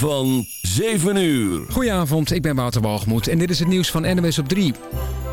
van 7 uur. Goedenavond, ik ben Wouter Walgemoed en dit is het nieuws van NOS op 3.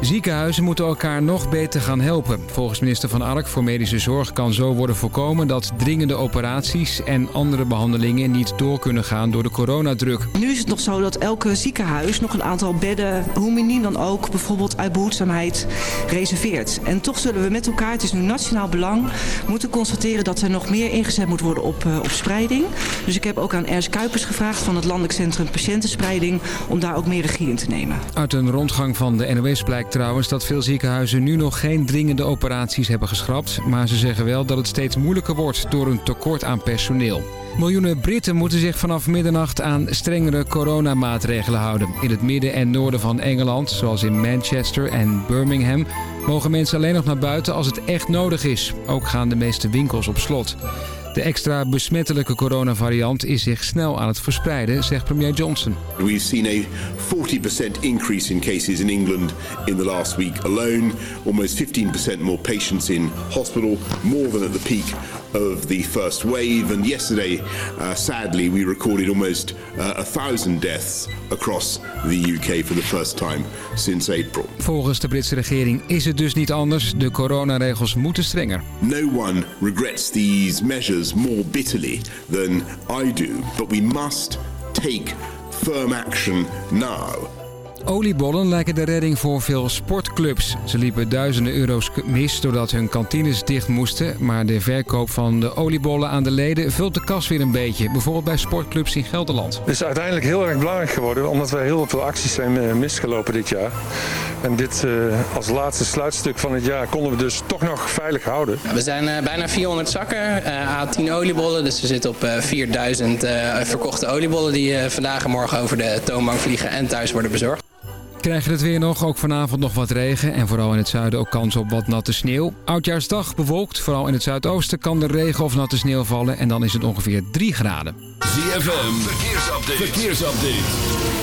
Ziekenhuizen moeten elkaar nog beter gaan helpen. Volgens minister Van Ark voor Medische Zorg kan zo worden voorkomen... dat dringende operaties en andere behandelingen niet door kunnen gaan door de coronadruk. Nu is het nog zo dat elke ziekenhuis nog een aantal bedden... hoe miniem dan ook, bijvoorbeeld uit behoedzaamheid, reserveert. En toch zullen we met elkaar, het is nu nationaal belang... moeten constateren dat er nog meer ingezet moet worden op, uh, op spreiding. Dus ik heb ook aan Ernst Kuipers gevraagd van het Landelijk Centrum Patiëntenspreiding... om daar ook meer regie in te nemen. Uit een rondgang van de NOS blijkt trouwens dat veel ziekenhuizen nu nog geen dringende operaties hebben geschrapt. Maar ze zeggen wel dat het steeds moeilijker wordt door een tekort aan personeel. Miljoenen Britten moeten zich vanaf middernacht aan strengere coronamaatregelen houden. In het midden en noorden van Engeland, zoals in Manchester en Birmingham... mogen mensen alleen nog naar buiten als het echt nodig is. Ook gaan de meeste winkels op slot. De extra besmettelijke coronavariant is zich snel aan het verspreiden, zegt premier Johnson. We've seen a 40% increase in cases in England in the last week alone. Almost 15% more patients in hospital, more than at the peak of the first wave. And yesterday, uh, sadly, we recorded almost uh, a thousand deaths across the UK for the first time since April. Volgens de Britse regering is het dus niet anders. De coronaregels moeten strenger. No one regrets these measures more bitterly than I do, but we must take firm action now. Oliebollen lijken de redding voor veel sportclubs. Ze liepen duizenden euro's mis doordat hun kantines dicht moesten. Maar de verkoop van de oliebollen aan de leden vult de kas weer een beetje. Bijvoorbeeld bij sportclubs in Gelderland. Het is uiteindelijk heel erg belangrijk geworden. Omdat we heel veel acties zijn eh, misgelopen dit jaar. En dit uh, als laatste sluitstuk van het jaar konden we dus toch nog veilig houden. We zijn uh, bijna 400 zakken, uh, A10 oliebollen. Dus we zitten op 4000 verkochte oliebollen die vandaag en morgen over de toonbank vliegen en thuis worden bezorgd. Krijgen het weer nog, ook vanavond nog wat regen en vooral in het zuiden ook kans op wat natte sneeuw. Oudjaarsdag bewolkt, vooral in het zuidoosten kan er regen of natte sneeuw vallen en dan is het ongeveer 3 graden. ZFM, verkeersupdate. verkeersupdate.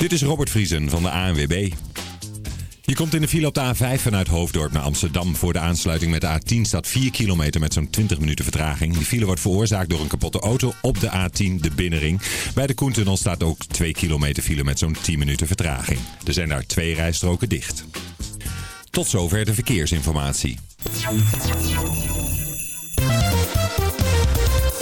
Dit is Robert Vriesen van de ANWB. Je komt in de file op de A5 vanuit Hoofddorp naar Amsterdam. Voor de aansluiting met de A10 staat 4 kilometer met zo'n 20 minuten vertraging. Die file wordt veroorzaakt door een kapotte auto op de A10, de binnenring. Bij de Koentunnel staat ook 2 kilometer file met zo'n 10 minuten vertraging. Er zijn daar twee rijstroken dicht. Tot zover de verkeersinformatie.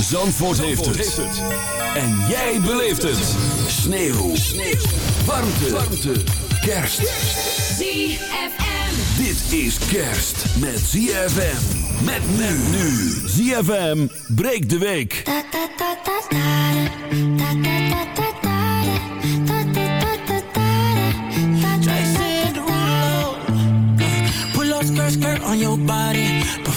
Zandvoort, heeft, het. En jij beleeft het. Sneeuw. Sneeuw. Warmte. Warmte. Kerst. ZFM. Dit is kerst met ZFM. Met men nu. ZFM breekt de week. Pull up skirt, skirt on your body.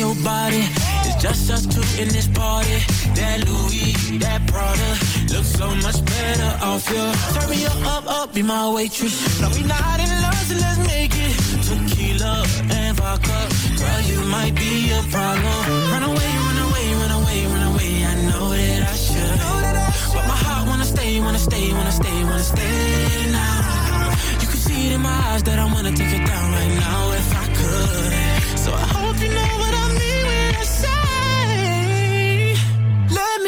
your body. It's just us two in this party. That Louis, that Prada, looks so much better off you. Turn me up, up, up, be my waitress. No, we not in love, so let's make it. Tequila and vodka, girl, you might be a problem. Run away, run away, run away, run away. I know that I should, but my heart wanna stay, wanna stay, wanna stay, wanna stay now. See it in my eyes that I wanna take it down right now if I could. So I hope you know what I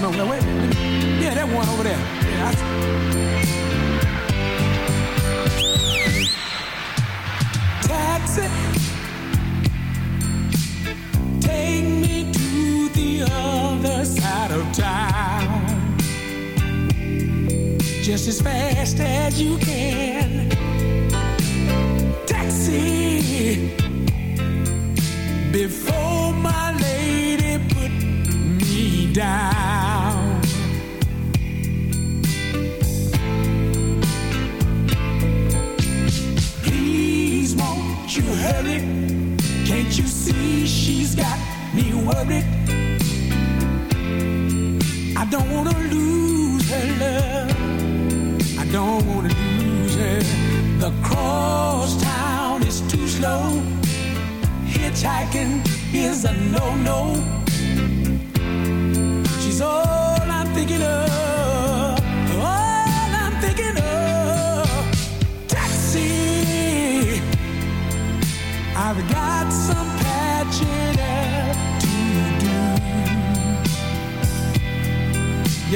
no, no, wait. Yeah, that one over there. Yeah, I... Taxi. Take me to the other side of town just as fast as you can. Taxi, before won't you hurry? Can't you see she's got me worried? I don't wanna lose her love. I don't wanna lose her. The cross town is too slow. Hitchhiking is a no-no.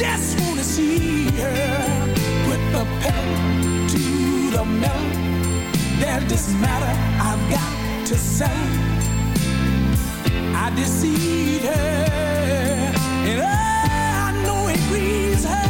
just wanna see her. Put the pedal to the metal. There's this matter I've got to say. I deceived her, and I know it grieves her.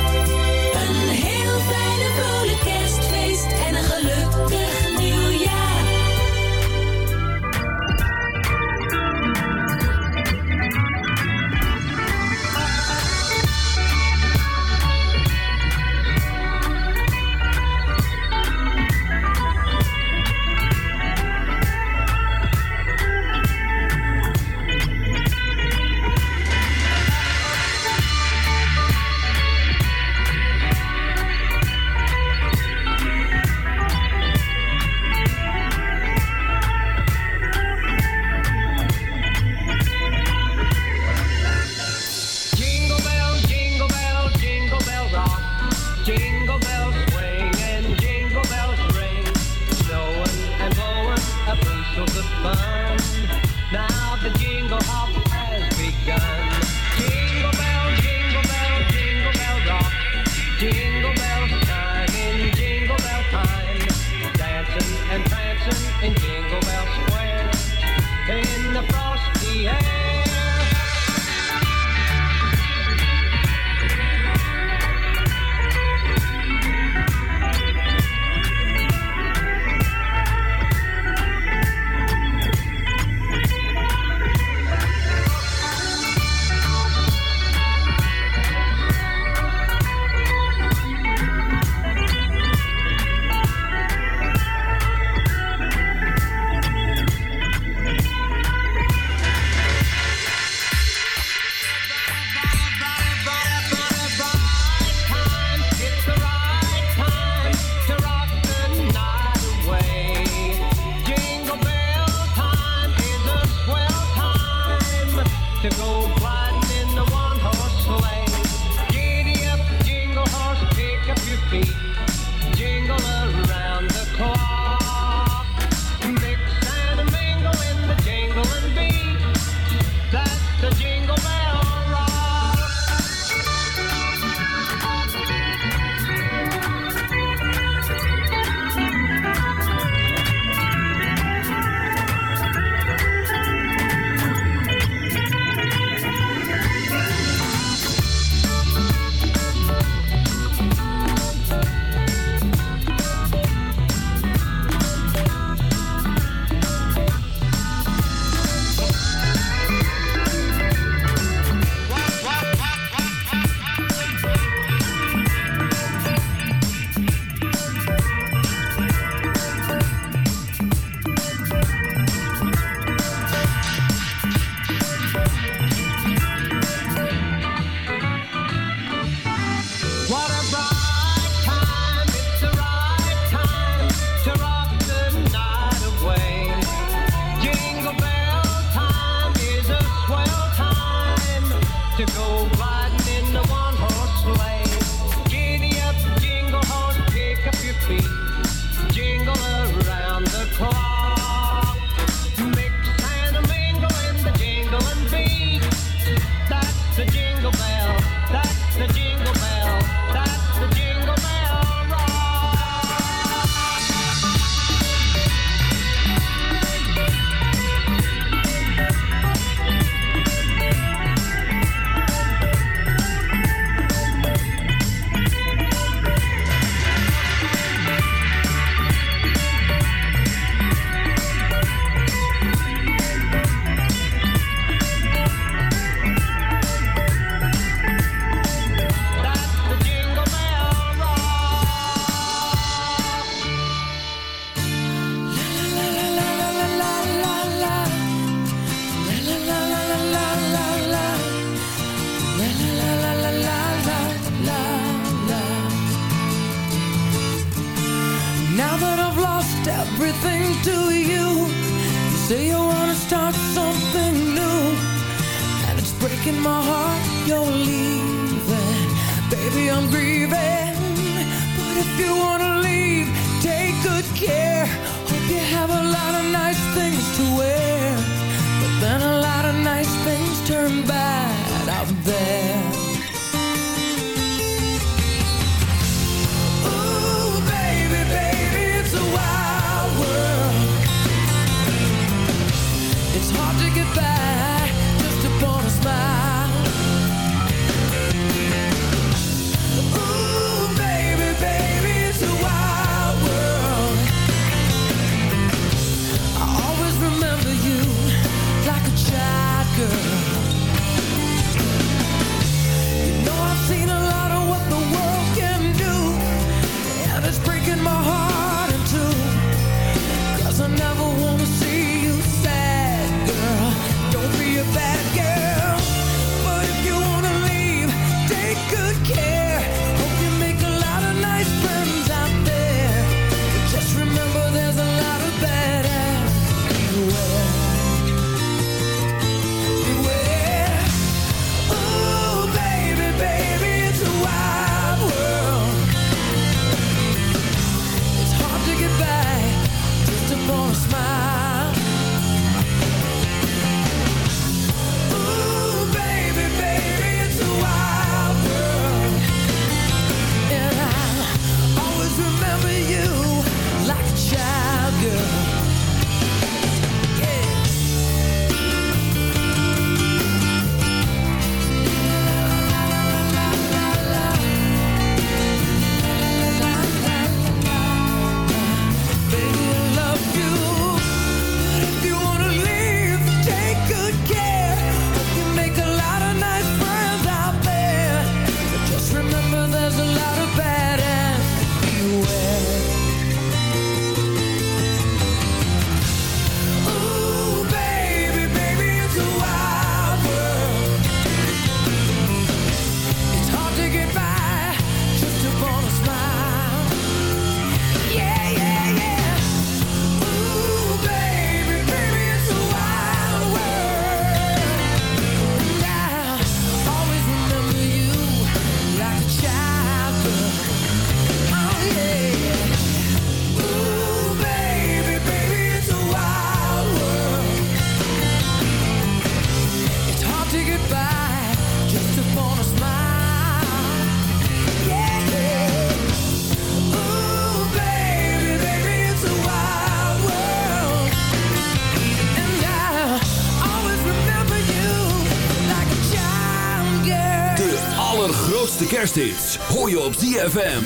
kerstdienst. Hoor je op ZFM.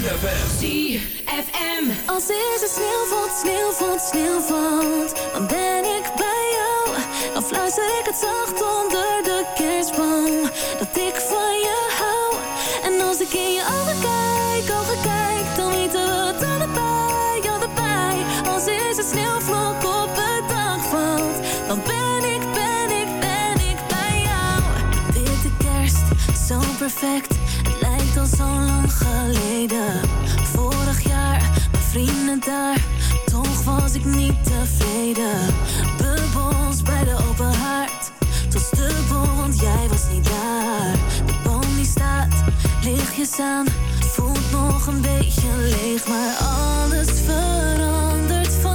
ZFM. Als is het sneeuwvalt, sneeuwvalt, sneeuwvalt. Dan ben ik bij jou. Dan fluister ik het zacht onder de kerstboom. Dat ik van je hou. En als ik in je ogen kijk, ogen kijk. Dan weten we het allebei, allebei. Als is het sneeuwvlok op het dak valt. Dan ben ik, ben ik, ben ik bij jou. Dit Witte kerst, zo perfect zo lang geleden. Vorig jaar, mijn vrienden daar, toch was ik niet tevreden. Bubbels bij de open haard, tot stubbel, want jij was niet daar. De boom die staat, lichtjes aan, voelt nog een beetje leeg, maar alles verandert van.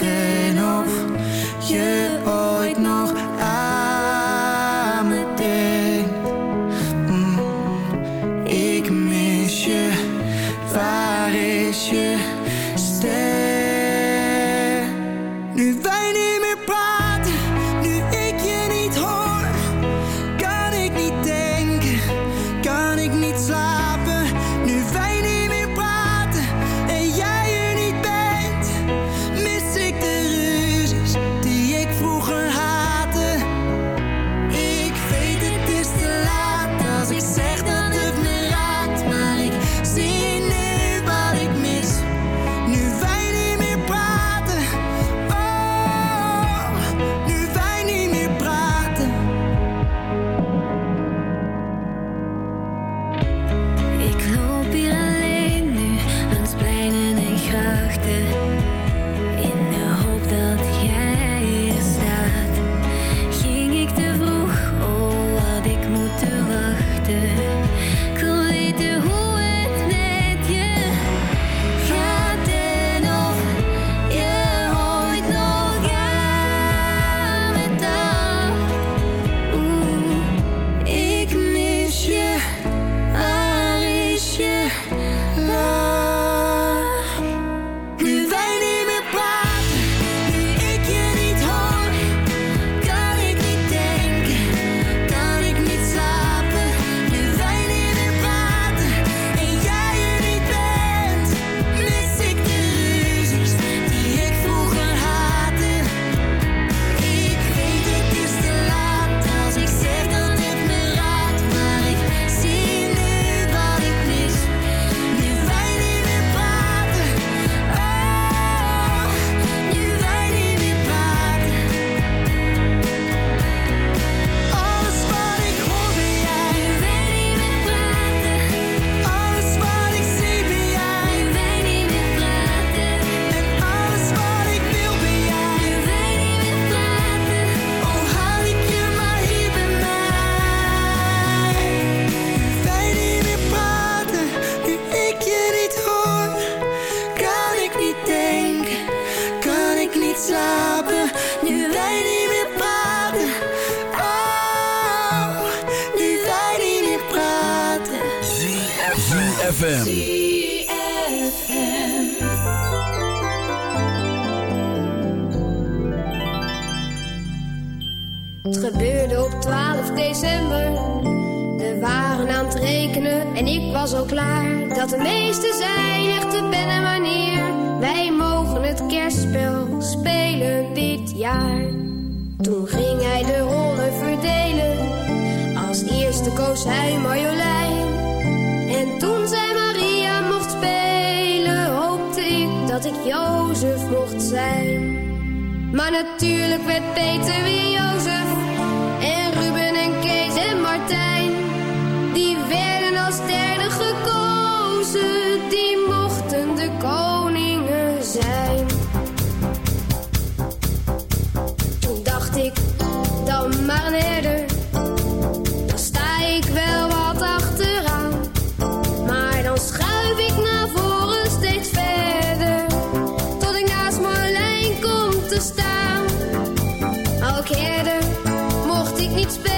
meteen of je. te eerder mocht ik niet spelen.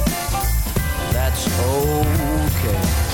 that's okay.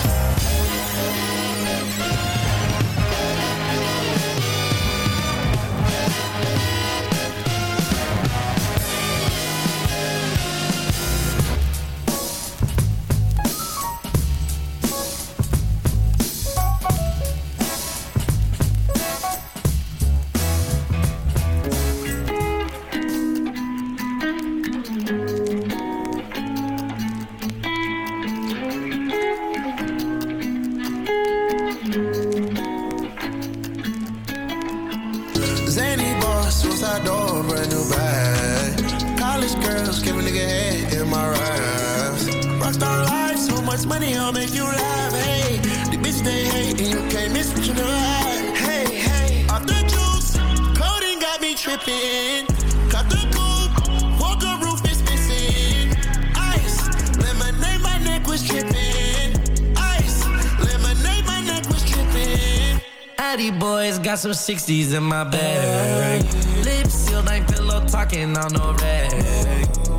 Was tripping. Ice, lemonade, my neck was tripping. Addy boys got some 60s in my bag. Lips sealed, ain't pillow talking on no rag.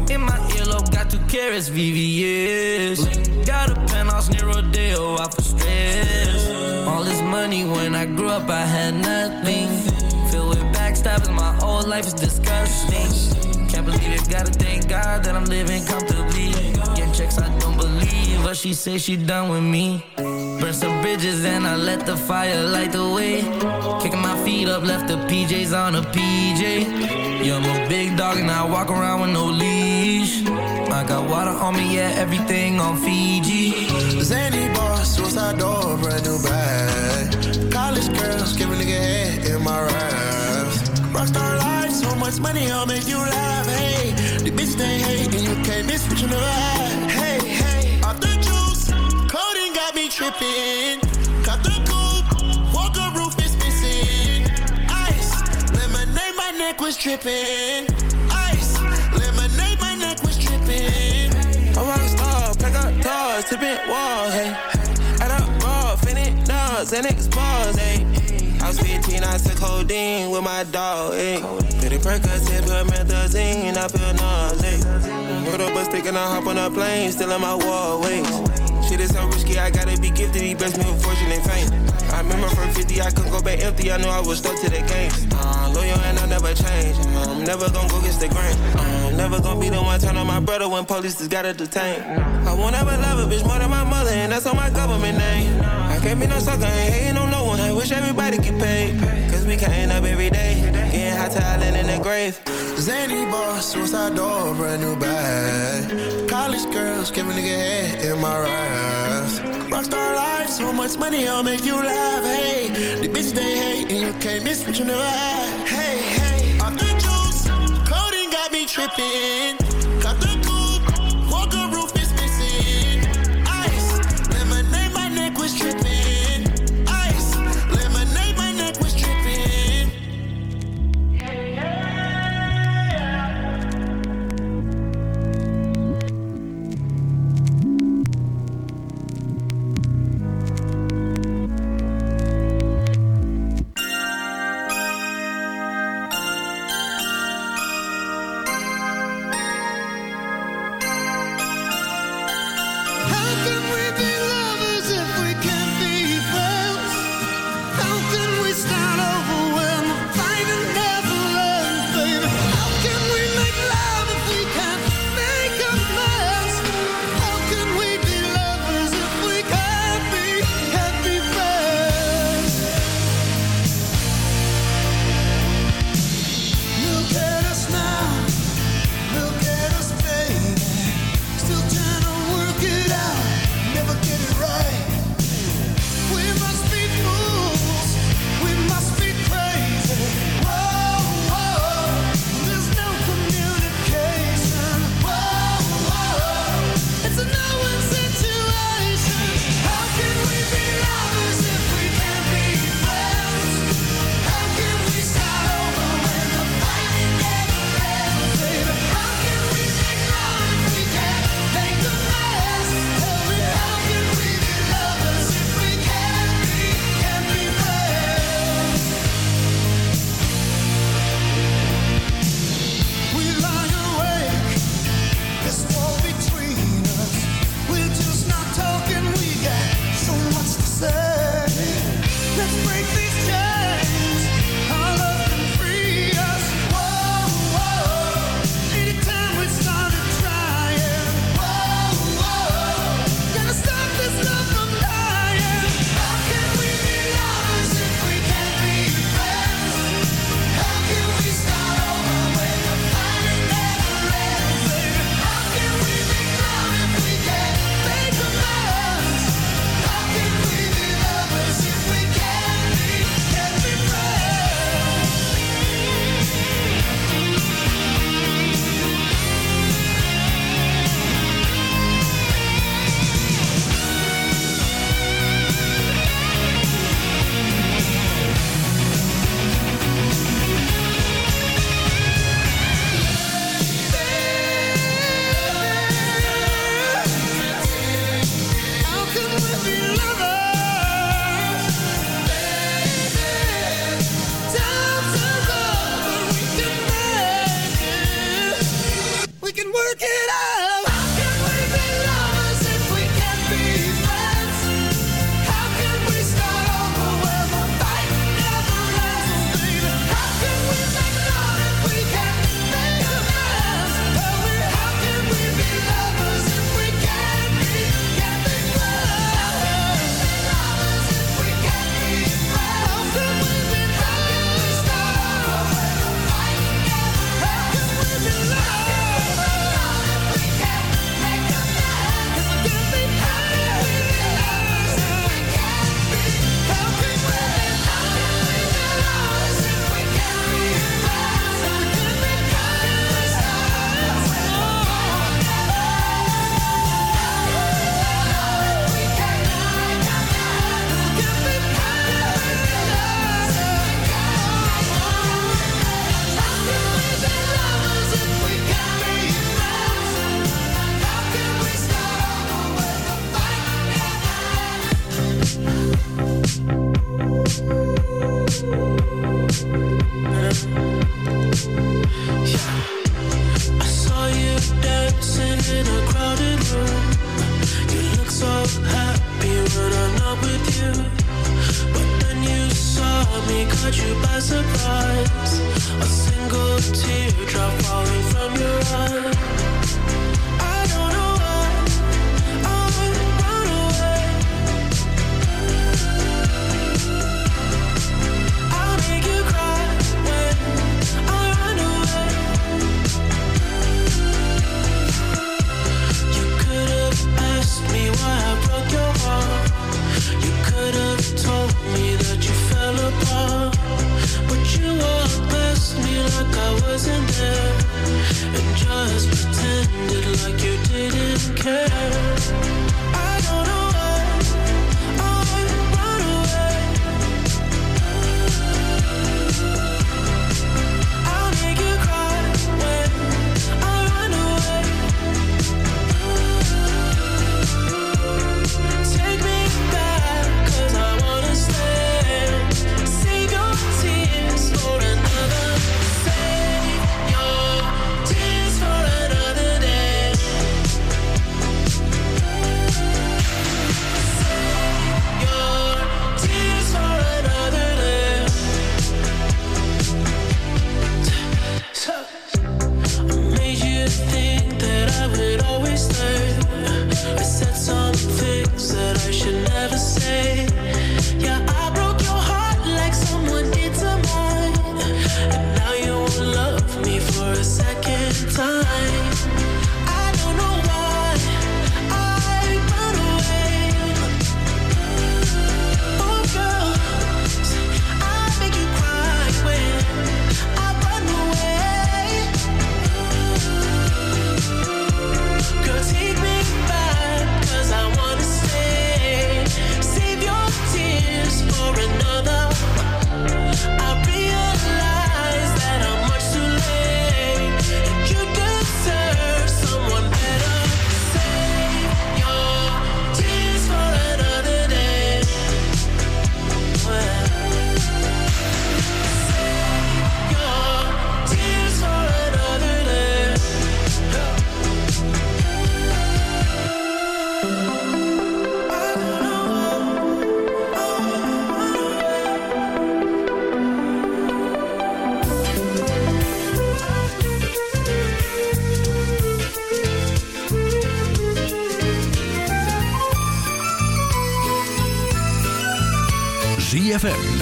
In my earlobe, got two carats, VVS. Got a penthouse near Rodeo, off of oh, stress. All this money when I grew up, I had nothing. Filled with backstabbing, my whole life is disgusting. It, gotta thank God that I'm living comfortably. Getting checks, I don't believe, but she say she done with me. Burn some bridges and I let the fire light the way. Kicking my feet up, left the PJs on a PJ. Yeah, I'm a big dog and I walk around with no leash. I got water on me, yeah, everything on Fiji. Zany boss, suicide door, brand new bag. College girls, give a nigga head in my raps. Rockstar life, so much money, I'll make you laugh. Hey, the bitch they hate, and you can't miss what you never had. Hey, hey, off the juice, codeine got me tripping. Cut the coupe, walker roof is missing. Ice, lemonade, my neck was tripping. Ice, lemonade, my neck was tripping. A rock star, pack up doors, tipping walls, hey. Add up raw, finish dogs, and expose, hey. Was 15, I took codeine with my dog, hey. Pretty Percocet, put methazine, I feel nauseous. Put up a stick and I hop on a plane, still in my wall, wait. Shit is so risky, I gotta be gifted, he blessed me with fortune and fame. I remember from 50, I couldn't go back empty, I knew I was stuck to the game. Uh, loyal and I never change, I'm um, never gonna go against the grain. I'm never gonna be the one turn on my brother when police just gotta detain. I won't ever love a bitch more than my mother, and that's on my government name. I can't be no sucker, ain't hating on no one, I wish everybody get paid. Cause we counting up every day, getting hot talent in the grave. Zany boss, suicide door, brand new bag. College girls, give a nigga head in my raps. Rockstar life, so much money, I'll make you laugh. Hey, the bitch they hate, and you can't miss what you never had. Got